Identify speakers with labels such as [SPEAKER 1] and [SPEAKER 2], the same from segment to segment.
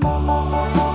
[SPEAKER 1] tài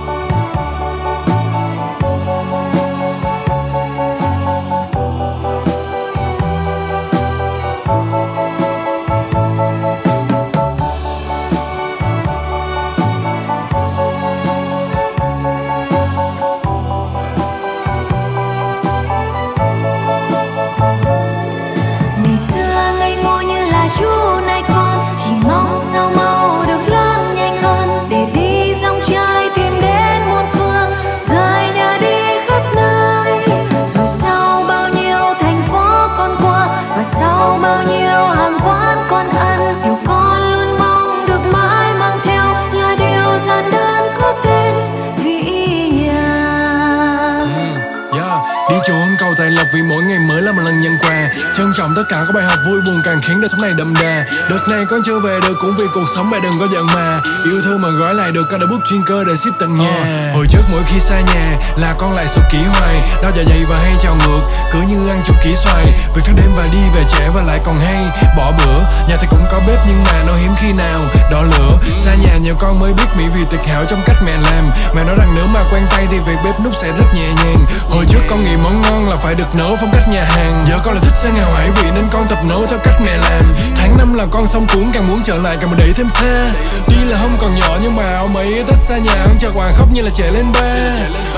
[SPEAKER 1] vì mỗi ngày mới là một lần nhận quà. Trân trọng tất cả các bài học vui buồn càng khiến đời sống này đậm đà. Đợt này con chưa về được cũng vì cuộc sống mẹ đừng có giận mà. Yêu thương mà gói lại được con đã bút chuyên cơ để ship tận nhà. Ờ, hồi trước mỗi khi xa nhà là con lại sụp kỹ hoài. Đau dạ dày và hay trào ngược cứ như ăn chục ký xoài. Việc thức đêm và đi về trễ và lại còn hay. Bỏ bữa nhà thì cũng có bếp nhưng mà nó hiếm khi nào. Đỏ lửa xa nhà nhiều con mới biết mỹ vì tuyệt hảo trong cách mẹ làm. Mẹ nói rằng nếu mà quen tay thì việc bếp nút sẽ rất nhẹ nhàng. Hồi trước con nghĩ món ngon là phải được nấu phong cách nhà hàng. Giờ con là thích sang ngào hải vị nên con tập nấu theo cách mẹ làm. Tháng năm là con xong cuốn, càng muốn trở lại càng mà đẩy thêm xa. Tuy là không còn nhỏ nhưng mà áo mấy tết xa nhà ăn chờ hoàng khóc như là trẻ lên ba.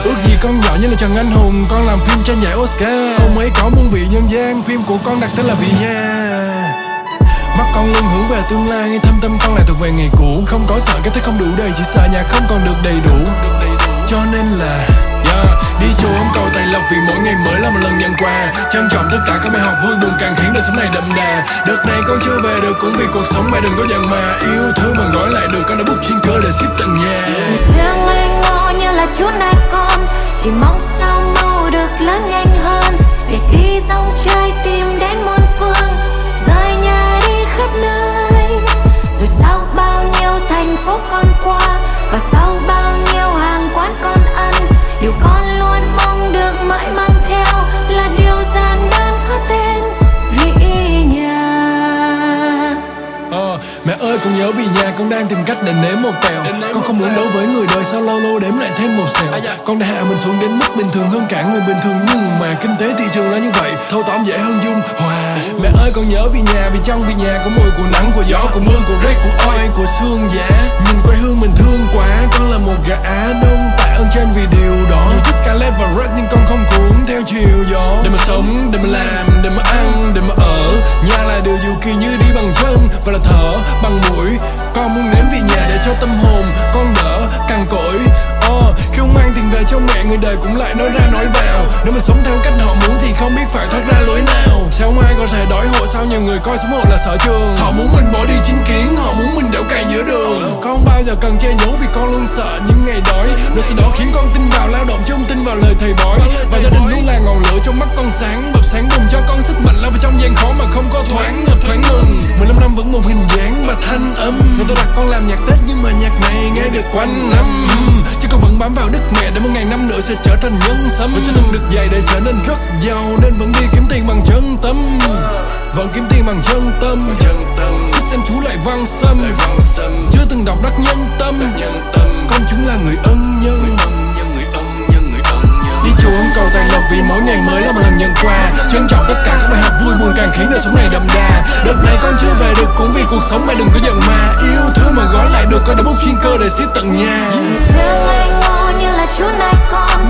[SPEAKER 1] Ước gì con nhỏ như là trần anh hùng, con làm phim tranh giải oscar. Ông ấy có muôn vị nhân gian, phim của con đặt tên là vị nha mắt con luôn hướng về tương lai, thâm tâm con lại thuộc về ngày cũ. Không có sợ cái thế không đủ đầy chỉ sợ nhà không còn được đầy đủ. Cho nên là yeah. đi chùa ông cầu tài lộc vì mỗi ngày mới là một lần nhận quà. Trân trọng tất cả các bài học vui buồn càng khiến đời sống này đậm đà. Đợt này con chưa về được cũng vì cuộc sống mày đừng có giận mà. Yêu thương mà gói lại được con đã bút chuyên cơ để ship tận nhà.
[SPEAKER 2] Ngày xưa như là
[SPEAKER 1] đang tìm cách để nếm một tèo. Con không muốn đấu với người đời sao lâu lâu đếm lại thêm một xèo. Dạ. Con đã hạ mình xuống đến mức bình thường hơn cả người bình thường Nhưng mà kinh tế thị trường là như vậy. Thâu tóm dễ hơn dung hòa. Mẹ ơi con nhớ vì nhà vì trong vì nhà có mùi của nắng của gió của mưa của rét của oi của xương giá. Nhìn quê hương mình thương quá Con là một gã đông tạ ơn trên vì điều đó. Nhiều thích người đời cũng lại nói ra nói vào. Nếu mà sống theo cách họ muốn thì không biết phải thoát ra lối nào. Sao ai có thể đói hộ sao nhiều người coi sống hộ là sở trường? Họ muốn mình bỏ đi chính kiến, họ muốn mình đẽo cày giữa đường. Con không bao giờ cần che giấu vì con luôn sợ những ngày đói. Nỗi sợ đó khiến con tin vào lao động chứ không tin vào lời thầy bói. Và gia đình luôn là ngọn lửa trong mắt con sáng. Bật sáng bừng cho con sức mạnh lao vào trong gian khó mà không có thoáng ngập thoáng ngừng. 15 năm vẫn một hình dáng và thanh âm. Nên tôi đặt con làm nhạc Tết nhưng mà nhạc này nghe được quanh năm con vẫn bám vào đất mẹ để một ngàn năm nữa sẽ trở thành nhân sâm. Vẫn chưa từng được dạy để trở nên rất giàu Nên vẫn đi kiếm tiền bằng chân tâm. Vẫn kiếm tiền bằng chân tâm. Thích xem chú lại văn xâm Chưa từng đọc đắc nhân tâm ngày mới là một lần nhận quà. Trân trọng tất cả các bài học vui buồn càng khiến đời sống này đậm đà. Đợt này con chưa về được cũng vì cuộc sống mẹ đừng có giận mà. Yêu thương mà gói lại được con đã bút chuyên cơ để ship tận nhà.
[SPEAKER 2] Xưa ngây ngô như là chú nai con